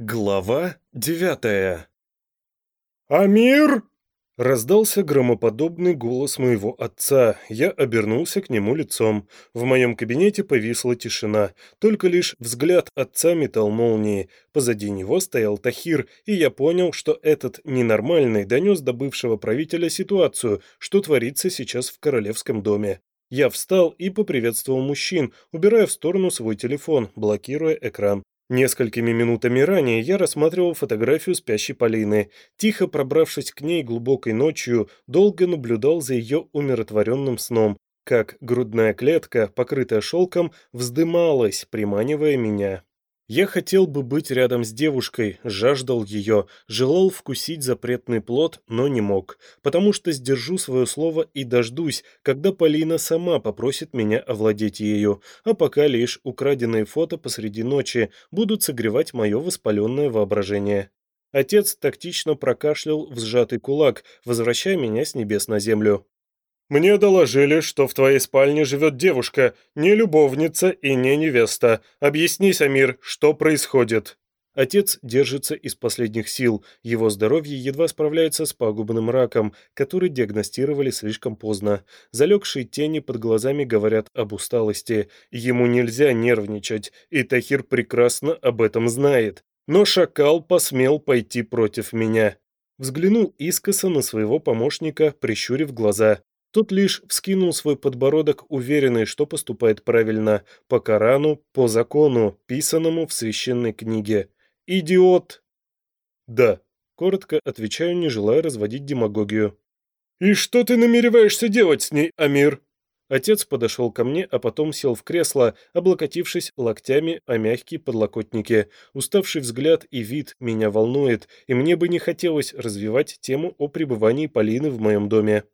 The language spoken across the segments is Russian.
Глава девятая «Амир!» Раздался громоподобный голос моего отца. Я обернулся к нему лицом. В моем кабинете повисла тишина. Только лишь взгляд отца метал молнии. Позади него стоял Тахир, и я понял, что этот ненормальный донес до бывшего правителя ситуацию, что творится сейчас в королевском доме. Я встал и поприветствовал мужчин, убирая в сторону свой телефон, блокируя экран. Несколькими минутами ранее я рассматривал фотографию спящей Полины. Тихо пробравшись к ней глубокой ночью, долго наблюдал за ее умиротворенным сном, как грудная клетка, покрытая шелком, вздымалась, приманивая меня. Я хотел бы быть рядом с девушкой, жаждал ее, желал вкусить запретный плод, но не мог, потому что сдержу свое слово и дождусь, когда Полина сама попросит меня овладеть ею, а пока лишь украденные фото посреди ночи будут согревать мое воспаленное воображение. Отец тактично прокашлял в сжатый кулак, возвращая меня с небес на землю. Мне доложили, что в твоей спальне живет девушка, не любовница и не невеста. Объяснись, Амир, что происходит?» Отец держится из последних сил, его здоровье едва справляется с пагубным раком, который диагностировали слишком поздно. Залегшие тени под глазами говорят об усталости. Ему нельзя нервничать, и Тахир прекрасно об этом знает. Но шакал посмел пойти против меня. Взглянул искоса на своего помощника, прищурив глаза. Тот лишь вскинул свой подбородок, уверенный, что поступает правильно, по Корану, по закону, писанному в священной книге. «Идиот!» «Да», — коротко отвечаю, не желая разводить демагогию. «И что ты намереваешься делать с ней, Амир?» Отец подошел ко мне, а потом сел в кресло, облокотившись локтями о мягкие подлокотники. Уставший взгляд и вид меня волнует, и мне бы не хотелось развивать тему о пребывании Полины в моем доме.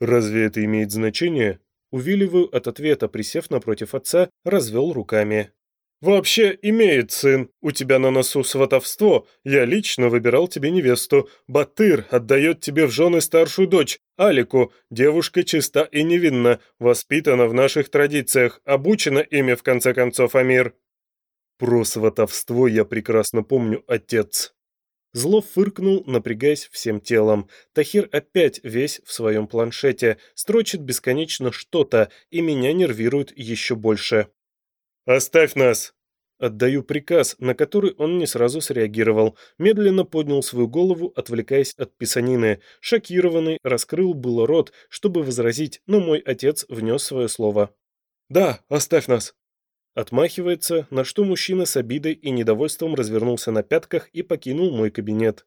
«Разве это имеет значение?» Увиливаю от ответа, присев напротив отца, развел руками. «Вообще имеет, сын. У тебя на носу сватовство. Я лично выбирал тебе невесту. Батыр отдает тебе в жены старшую дочь, Алику. Девушка чиста и невинна, воспитана в наших традициях, обучена ими, в конце концов, Амир». «Про сватовство я прекрасно помню, отец», Зло фыркнул, напрягаясь всем телом. Тахир опять весь в своем планшете, строчит бесконечно что-то, и меня нервирует еще больше. «Оставь нас!» Отдаю приказ, на который он не сразу среагировал. Медленно поднял свою голову, отвлекаясь от писанины. Шокированный, раскрыл было рот, чтобы возразить, но мой отец внес свое слово. «Да, оставь нас!» Отмахивается, на что мужчина с обидой и недовольством развернулся на пятках и покинул мой кабинет.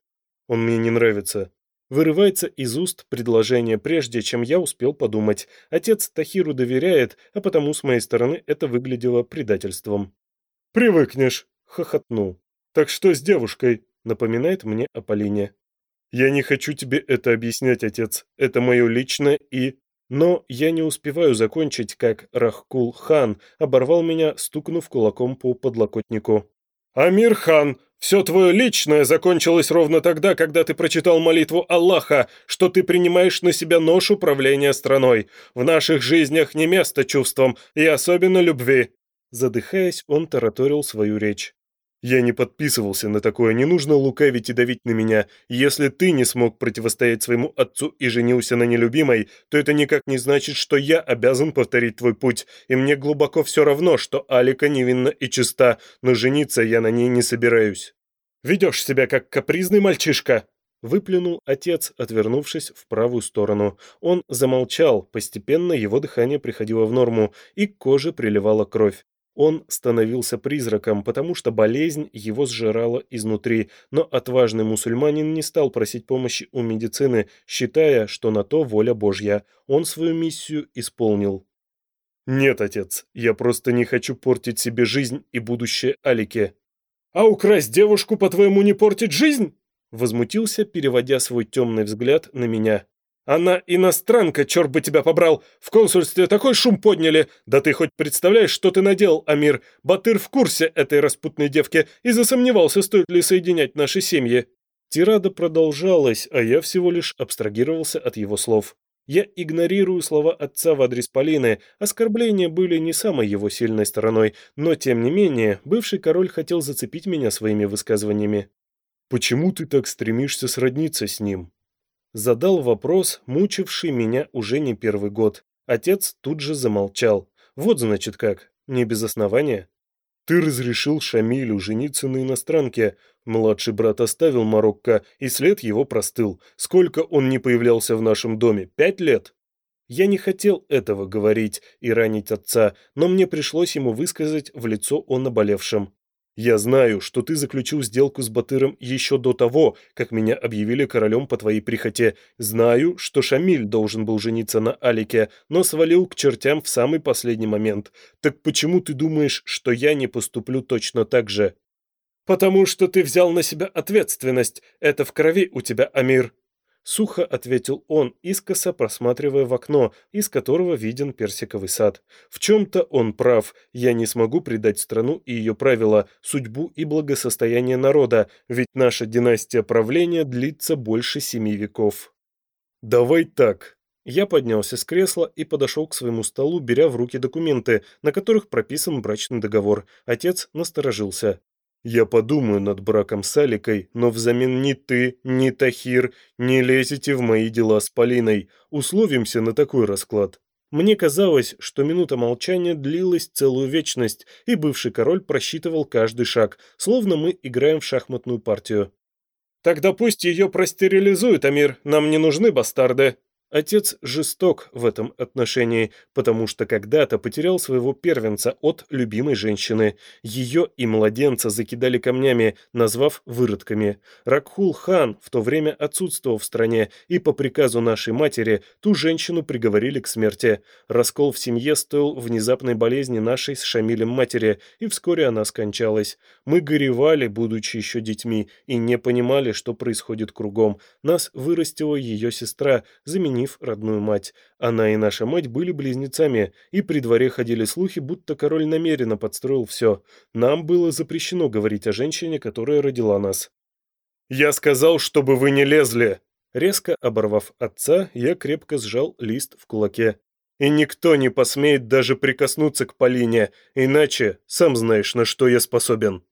Он мне не нравится. Вырывается из уст предложение, прежде чем я успел подумать. Отец Тахиру доверяет, а потому с моей стороны это выглядело предательством. «Привыкнешь», — хохотнул. «Так что с девушкой?» — напоминает мне о Полине. «Я не хочу тебе это объяснять, отец. Это мое личное и...» Но я не успеваю закончить, как Рахкул-хан оборвал меня, стукнув кулаком по подлокотнику. «Амир хан, все твое личное закончилось ровно тогда, когда ты прочитал молитву Аллаха, что ты принимаешь на себя нож управления страной. В наших жизнях не место чувствам, и особенно любви». Задыхаясь, он тараторил свою речь. Я не подписывался на такое, не нужно лукавить и давить на меня. Если ты не смог противостоять своему отцу и женился на нелюбимой, то это никак не значит, что я обязан повторить твой путь, и мне глубоко все равно, что Алика невинна и чиста, но жениться я на ней не собираюсь. Ведешь себя как капризный мальчишка!» Выплюнул отец, отвернувшись в правую сторону. Он замолчал, постепенно его дыхание приходило в норму, и к коже приливала кровь. Он становился призраком, потому что болезнь его сжирала изнутри, но отважный мусульманин не стал просить помощи у медицины, считая, что на то воля Божья. Он свою миссию исполнил. «Нет, отец, я просто не хочу портить себе жизнь и будущее Алике». «А украсть девушку, по-твоему, не портить жизнь?» Возмутился, переводя свой темный взгляд на меня. Она иностранка, черт бы тебя побрал! В консульстве такой шум подняли! Да ты хоть представляешь, что ты наделал, Амир? Батыр в курсе этой распутной девки и засомневался, стоит ли соединять наши семьи». Тирада продолжалась, а я всего лишь абстрагировался от его слов. Я игнорирую слова отца в адрес Полины, оскорбления были не самой его сильной стороной, но тем не менее, бывший король хотел зацепить меня своими высказываниями. «Почему ты так стремишься сродниться с ним?» Задал вопрос, мучивший меня уже не первый год. Отец тут же замолчал. Вот значит как, не без основания. Ты разрешил Шамилю жениться на иностранке. Младший брат оставил Марокко, и след его простыл. Сколько он не появлялся в нашем доме? Пять лет? Я не хотел этого говорить и ранить отца, но мне пришлось ему высказать в лицо о наболевшем. Я знаю, что ты заключил сделку с Батыром еще до того, как меня объявили королем по твоей прихоти. Знаю, что Шамиль должен был жениться на Алике, но свалил к чертям в самый последний момент. Так почему ты думаешь, что я не поступлю точно так же? Потому что ты взял на себя ответственность. Это в крови у тебя, Амир. Сухо ответил он, искоса просматривая в окно, из которого виден персиковый сад. В чем-то он прав. Я не смогу предать страну и ее правила, судьбу и благосостояние народа, ведь наша династия правления длится больше семи веков. Давай так. Я поднялся с кресла и подошел к своему столу, беря в руки документы, на которых прописан брачный договор. Отец насторожился. Я подумаю над браком с Аликой, но взамен ни ты, ни Тахир не лезете в мои дела с Полиной. Условимся на такой расклад». Мне казалось, что минута молчания длилась целую вечность, и бывший король просчитывал каждый шаг, словно мы играем в шахматную партию. «Тогда пусть ее простерилизуют, Амир, нам не нужны бастарды», Отец жесток в этом отношении, потому что когда-то потерял своего первенца от любимой женщины. Ее и младенца закидали камнями, назвав выродками. Ракхул-хан в то время отсутствовал в стране, и по приказу нашей матери ту женщину приговорили к смерти. Раскол в семье стоил внезапной болезни нашей с Шамилем матери, и вскоре она скончалась. Мы горевали, будучи еще детьми, и не понимали, что происходит кругом. Нас вырастила ее сестра, заменив заменив родную мать. Она и наша мать были близнецами, и при дворе ходили слухи, будто король намеренно подстроил все. Нам было запрещено говорить о женщине, которая родила нас. «Я сказал, чтобы вы не лезли!» Резко оборвав отца, я крепко сжал лист в кулаке. «И никто не посмеет даже прикоснуться к Полине, иначе сам знаешь, на что я способен».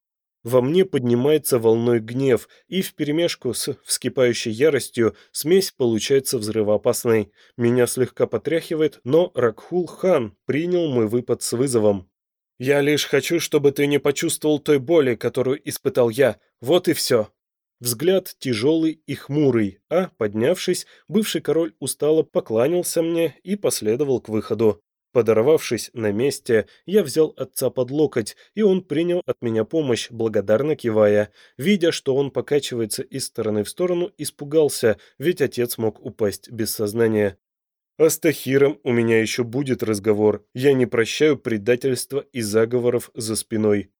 Во мне поднимается волной гнев, и вперемешку с вскипающей яростью смесь получается взрывоопасной. Меня слегка потряхивает, но Ракхул-хан принял мой выпад с вызовом. «Я лишь хочу, чтобы ты не почувствовал той боли, которую испытал я. Вот и все». Взгляд тяжелый и хмурый, а, поднявшись, бывший король устало покланялся мне и последовал к выходу. Подорвавшись на месте, я взял отца под локоть, и он принял от меня помощь, благодарно кивая. Видя, что он покачивается из стороны в сторону, испугался, ведь отец мог упасть без сознания. А с Тахиром у меня еще будет разговор. Я не прощаю предательства и заговоров за спиной.